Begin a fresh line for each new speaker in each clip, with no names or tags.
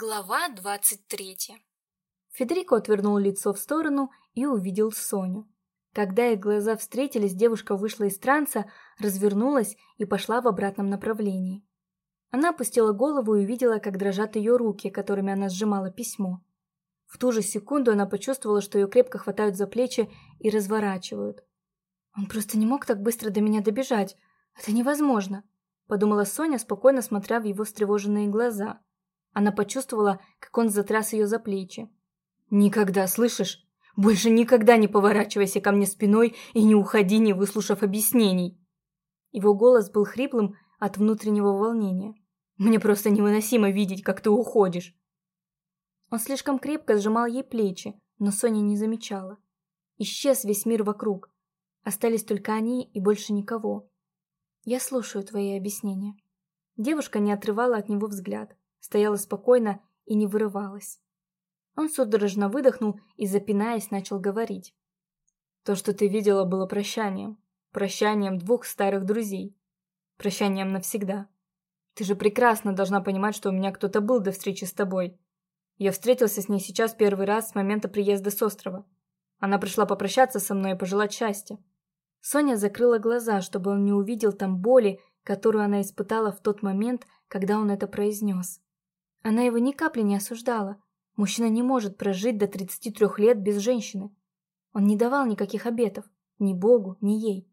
Глава двадцать третья
Федерико отвернул лицо в сторону и увидел Соню. Когда их глаза встретились, девушка вышла из транса, развернулась и пошла в обратном направлении. Она опустила голову и увидела, как дрожат ее руки, которыми она сжимала письмо. В ту же секунду она почувствовала, что ее крепко хватают за плечи и разворачивают. «Он просто не мог так быстро до меня добежать. Это невозможно», — подумала Соня, спокойно смотря в его встревоженные глаза. Она почувствовала, как он затряс ее за плечи. «Никогда, слышишь? Больше никогда не поворачивайся ко мне спиной и не уходи, не выслушав объяснений!» Его голос был хриплым от внутреннего волнения. «Мне просто невыносимо видеть, как ты уходишь!» Он слишком крепко сжимал ей плечи, но Соня не замечала. Исчез весь мир вокруг. Остались только они и больше никого. «Я слушаю твои объяснения». Девушка не отрывала от него взгляд стояла спокойно и не вырывалась. Он судорожно выдохнул и, запинаясь, начал говорить. «То, что ты видела, было прощанием. Прощанием двух старых друзей. Прощанием навсегда. Ты же прекрасно должна понимать, что у меня кто-то был до встречи с тобой. Я встретился с ней сейчас первый раз с момента приезда с острова. Она пришла попрощаться со мной и пожелать счастья. Соня закрыла глаза, чтобы он не увидел там боли, которую она испытала в тот момент, когда он это произнес. Она его ни капли не осуждала. Мужчина не может прожить до 33 лет без женщины. Он не давал никаких обетов, ни Богу, ни ей.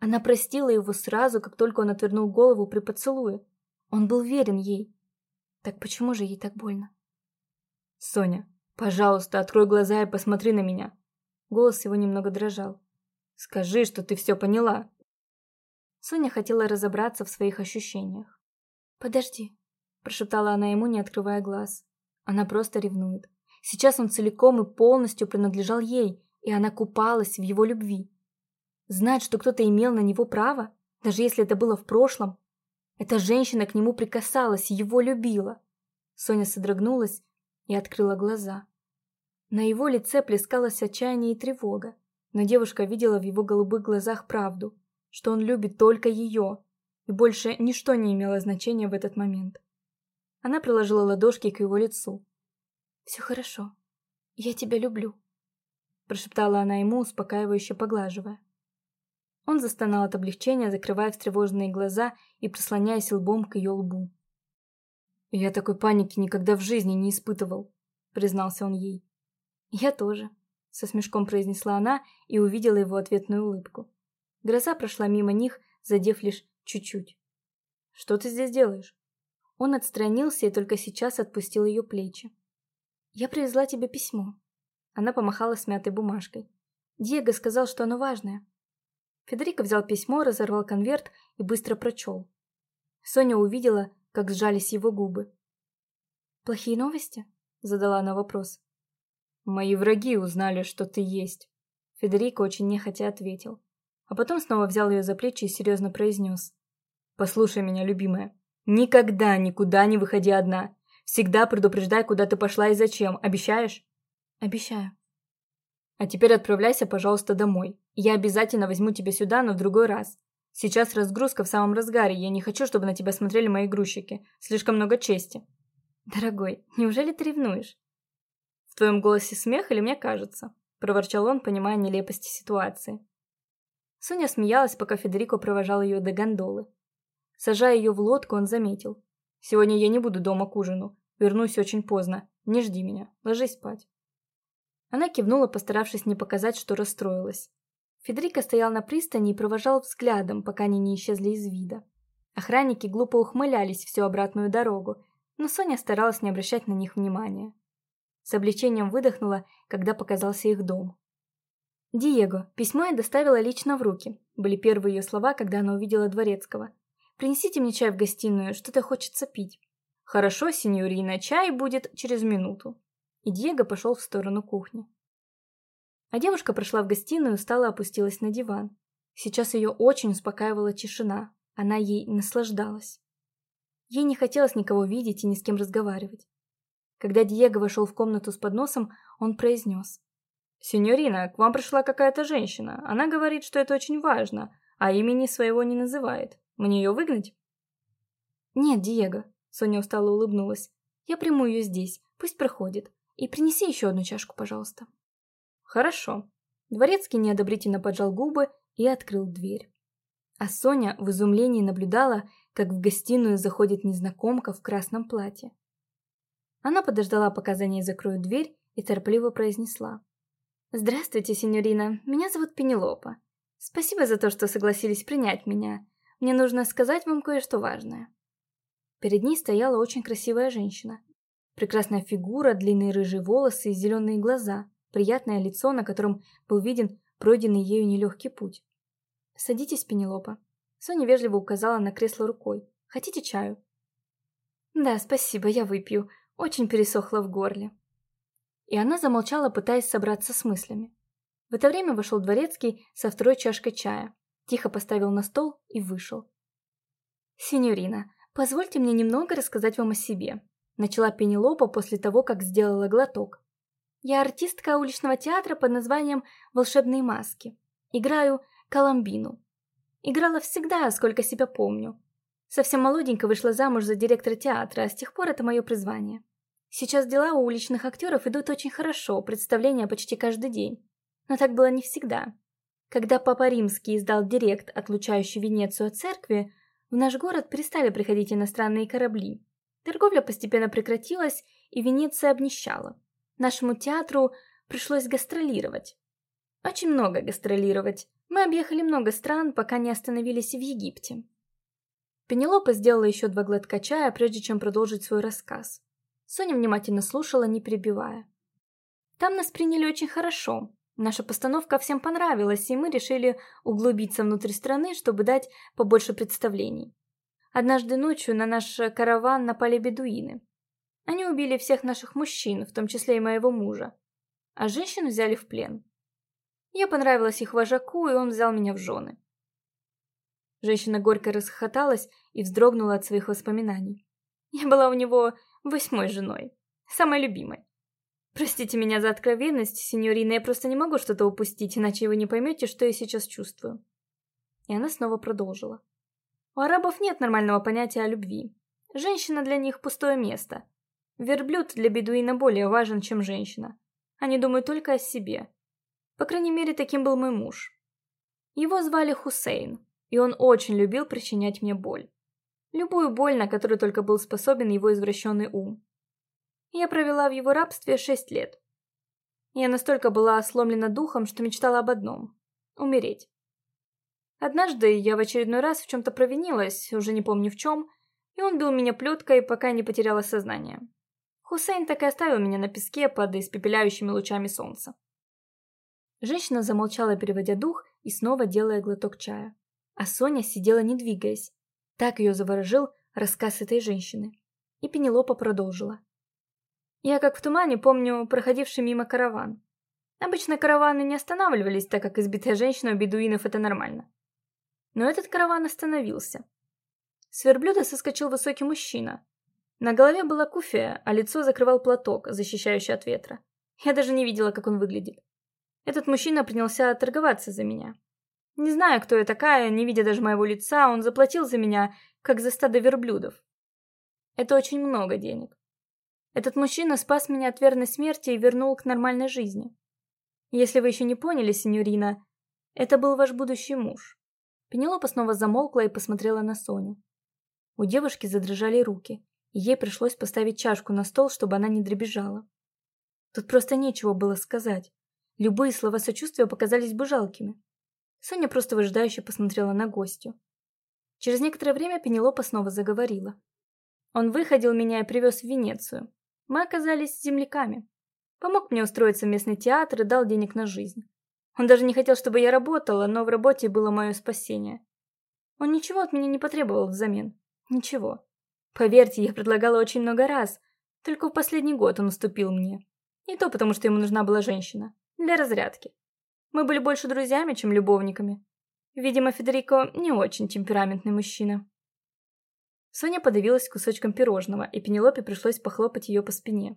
Она простила его сразу, как только он отвернул голову при поцелуе. Он был верен ей. Так почему же ей так больно? «Соня, пожалуйста, открой глаза и посмотри на меня». Голос его немного дрожал. «Скажи, что ты все поняла». Соня хотела разобраться в своих ощущениях. «Подожди», прошептала она ему, не открывая глаз. Она просто ревнует. Сейчас он целиком и полностью принадлежал ей, и она купалась в его любви. Знать, что кто-то имел на него право, даже если это было в прошлом. Эта женщина к нему прикасалась, его любила. Соня содрогнулась и открыла глаза. На его лице плескалось отчаяние и тревога, но девушка видела в его голубых глазах правду, что он любит только ее, и больше ничто не имело значения в этот момент. Она приложила ладошки к его лицу. «Все хорошо. Я тебя люблю», – прошептала она ему, успокаивающе поглаживая. Он застонал от облегчения, закрывая встревоженные глаза и прислоняясь лбом к ее лбу. «Я такой паники никогда в жизни не испытывал», – признался он ей. «Я тоже», – со смешком произнесла она и увидела его ответную улыбку. Гроза прошла мимо них, задев лишь чуть-чуть. «Что ты здесь делаешь?» Он отстранился и только сейчас отпустил ее плечи. «Я привезла тебе письмо». Она помахала смятой бумажкой. «Диего сказал, что оно важное». Федерико взял письмо, разорвал конверт и быстро прочел. Соня увидела, как сжались его губы. «Плохие новости?» – задала она вопрос. «Мои враги узнали, что ты есть», – Федерико очень нехотя ответил. А потом снова взял ее за плечи и серьезно произнес. «Послушай меня, любимая. Никогда никуда не выходи одна. Всегда предупреждай, куда ты пошла и зачем. Обещаешь? Обещаю. А теперь отправляйся, пожалуйста, домой. Я обязательно возьму тебя сюда, но в другой раз. Сейчас разгрузка в самом разгаре, я не хочу, чтобы на тебя смотрели мои грузчики. Слишком много чести. Дорогой, неужели ты ревнуешь? В твоем голосе смех или мне кажется? Проворчал он, понимая нелепость ситуации. Соня смеялась, пока Федерико провожал ее до гондолы. Сажая ее в лодку, он заметил. «Сегодня я не буду дома к ужину. Вернусь очень поздно. Не жди меня. Ложись спать». Она кивнула, постаравшись не показать, что расстроилась. Федерико стоял на пристани и провожал взглядом, пока они не исчезли из вида. Охранники глупо ухмылялись всю обратную дорогу, но Соня старалась не обращать на них внимания. С облегчением выдохнула, когда показался их дом. «Диего, письмо я доставила лично в руки», были первые ее слова, когда она увидела Дворецкого – Принесите мне чай в гостиную, что-то хочется пить. Хорошо, сеньорина, чай будет через минуту. И Диего пошел в сторону кухни. А девушка прошла в гостиную и устало опустилась на диван. Сейчас ее очень успокаивала тишина, она ей наслаждалась. Ей не хотелось никого видеть и ни с кем разговаривать. Когда Диего вошел в комнату с подносом, он произнес. «Сеньорина, к вам пришла какая-то женщина. Она говорит, что это очень важно, а имени своего не называет. Мне ее выгнать?» «Нет, Диего», — Соня устало улыбнулась. Я приму ее здесь, пусть проходит. И принеси еще одну чашку, пожалуйста». «Хорошо». Дворецкий неодобрительно поджал губы и открыл дверь. А Соня в изумлении наблюдала, как в гостиную заходит незнакомка в красном платье. Она подождала, пока за ней закроют дверь, и торопливо произнесла. «Здравствуйте, сеньорина. Меня зовут Пенелопа. Спасибо за то, что согласились принять меня. Мне нужно сказать вам кое-что важное». Перед ней стояла очень красивая женщина. Прекрасная фигура, длинные рыжие волосы и зеленые глаза, приятное лицо, на котором был виден пройденный ею нелегкий путь. «Садитесь, Пенелопа». Соня вежливо указала на кресло рукой. «Хотите чаю?» «Да, спасибо, я выпью. Очень пересохло в горле». И она замолчала, пытаясь собраться с мыслями. В это время вошел дворецкий со второй чашкой чая, тихо поставил на стол и вышел. «Синьорина, позвольте мне немного рассказать вам о себе», начала Пенелопа после того, как сделала глоток. «Я артистка уличного театра под названием «Волшебные маски». Играю Коломбину. Играла всегда, сколько себя помню. Совсем молоденько вышла замуж за директора театра, а с тех пор это мое призвание. Сейчас дела у уличных актеров идут очень хорошо, представления почти каждый день. Но так было не всегда. Когда Папа Римский издал директ, отлучающий Венецию от церкви, в наш город перестали приходить иностранные корабли. Торговля постепенно прекратилась, и Венеция обнищала. Нашему театру пришлось гастролировать. Очень много гастролировать. Мы объехали много стран, пока не остановились в Египте. Пенелопа сделала еще два глотка чая, прежде чем продолжить свой рассказ. Соня внимательно слушала, не перебивая. Там нас приняли очень хорошо. Наша постановка всем понравилась, и мы решили углубиться внутрь страны, чтобы дать побольше представлений. Однажды ночью на наш караван напали бедуины. Они убили всех наших мужчин, в том числе и моего мужа. А женщин взяли в плен. Я понравилась их вожаку, и он взял меня в жены. Женщина горько расхохоталась и вздрогнула от своих воспоминаний. Я была у него восьмой женой, самой любимой. Простите меня за откровенность, сеньорина, я просто не могу что-то упустить, иначе вы не поймете, что я сейчас чувствую. И она снова продолжила. У арабов нет нормального понятия о любви. Женщина для них пустое место. Верблюд для бедуина более важен, чем женщина. Они думают только о себе. По крайней мере, таким был мой муж. Его звали Хусейн, и он очень любил причинять мне боль. Любую боль, на которую только был способен его извращенный ум. Я провела в его рабстве шесть лет. Я настолько была сломлена духом, что мечтала об одном — умереть. Однажды я в очередной раз в чем-то провинилась, уже не помню в чем, и он бил меня плеткой, пока не потеряла сознание. Хусейн так и оставил меня на песке под испепеляющими лучами солнца. Женщина замолчала, переводя дух, и снова делая глоток чая. А Соня сидела не двигаясь. Так ее заворожил рассказ этой женщины. И Пенелопа продолжила. Я как в тумане помню проходивший мимо караван. Обычно караваны не останавливались, так как избитая женщина у бедуинов это нормально. Но этот караван остановился. С верблюда соскочил высокий мужчина. На голове была куфия, а лицо закрывал платок, защищающий от ветра. Я даже не видела, как он выглядит. Этот мужчина принялся торговаться за меня. Не знаю, кто я такая, не видя даже моего лица, он заплатил за меня, как за стадо верблюдов. Это очень много денег. Этот мужчина спас меня от верной смерти и вернул к нормальной жизни. Если вы еще не поняли, сеньорина, это был ваш будущий муж. Пенелопа снова замолкла и посмотрела на Соню. У девушки задрожали руки, и ей пришлось поставить чашку на стол, чтобы она не дребезжала. Тут просто нечего было сказать. Любые слова сочувствия показались бы жалкими. Соня просто выжидающе посмотрела на гостю. Через некоторое время Пенелопа снова заговорила. Он выходил меня и привез в Венецию. Мы оказались земляками. Помог мне устроиться в местный театр и дал денег на жизнь. Он даже не хотел, чтобы я работала, но в работе было мое спасение. Он ничего от меня не потребовал взамен. Ничего. Поверьте, я предлагала очень много раз. Только в последний год он уступил мне. И то потому, что ему нужна была женщина. Для разрядки. Мы были больше друзьями, чем любовниками. Видимо, Федерико не очень темпераментный мужчина. Соня подавилась кусочком пирожного, и Пенелопе пришлось похлопать ее по спине.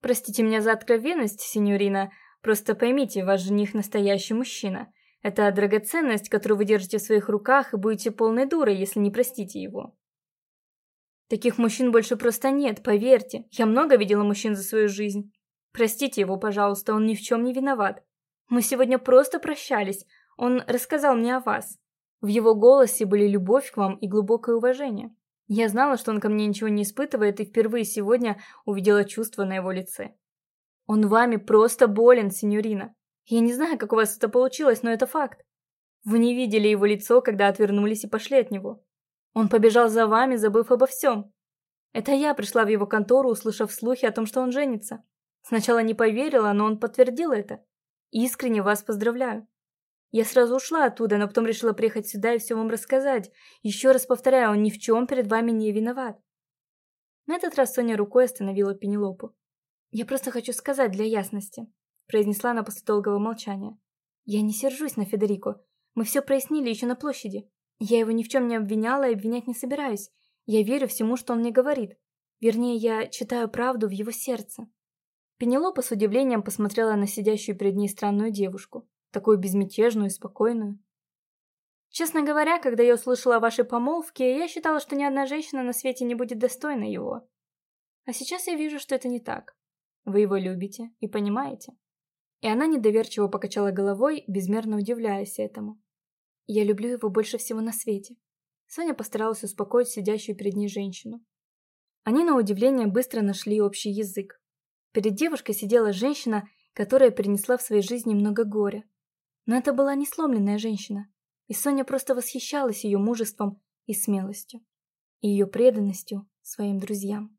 «Простите меня за откровенность, сеньорина, просто поймите, ваш жених настоящий мужчина. Это драгоценность, которую вы держите в своих руках, и будете полной дурой, если не простите его». Таких мужчин больше просто нет, поверьте. Я много видела мужчин за свою жизнь. Простите его, пожалуйста, он ни в чем не виноват. Мы сегодня просто прощались. Он рассказал мне о вас. В его голосе были любовь к вам и глубокое уважение. Я знала, что он ко мне ничего не испытывает, и впервые сегодня увидела чувство на его лице. Он вами просто болен, сеньорина. Я не знаю, как у вас это получилось, но это факт. Вы не видели его лицо, когда отвернулись и пошли от него. Он побежал за вами, забыв обо всем. Это я пришла в его контору, услышав слухи о том, что он женится. Сначала не поверила, но он подтвердил это. Искренне вас поздравляю. Я сразу ушла оттуда, но потом решила приехать сюда и все вам рассказать. Еще раз повторяю, он ни в чем перед вами не виноват. На этот раз Соня рукой остановила Пенелопу. «Я просто хочу сказать для ясности», — произнесла она после долгого молчания. «Я не сержусь на Федерико. Мы все прояснили еще на площади. Я его ни в чем не обвиняла и обвинять не собираюсь. Я верю всему, что он мне говорит. Вернее, я читаю правду в его сердце». Пенелопа с удивлением посмотрела на сидящую перед ней странную девушку такую безмятежную и спокойную. Честно говоря, когда я услышала о вашей помолвке, я считала, что ни одна женщина на свете не будет достойна его. А сейчас я вижу, что это не так. Вы его любите и понимаете. И она недоверчиво покачала головой, безмерно удивляясь этому. Я люблю его больше всего на свете. Соня постаралась успокоить сидящую перед ней женщину. Они, на удивление, быстро нашли общий язык. Перед девушкой сидела женщина, которая принесла в своей жизни много горя. Но это была не сломленная женщина, и Соня просто восхищалась ее мужеством и смелостью, и ее преданностью своим друзьям.